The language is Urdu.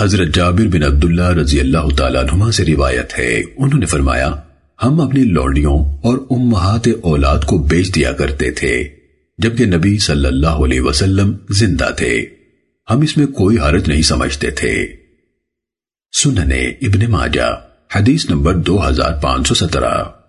حضرت جابر بن عبداللہ رضی اللہ تعالیٰ عنہ سے روایت ہے۔ انہوں نے فرمایا، ہم اپنی لوڑیوں اور امہات اولاد کو بیچ دیا کرتے تھے، جبکہ نبی صلی اللہ علیہ وسلم زندہ تھے۔ ہم اس میں کوئی حرج نہیں سمجھتے تھے۔ سننے ابن ماجہ، حدیث نمبر دو ہزار پانچ سو سترہ۔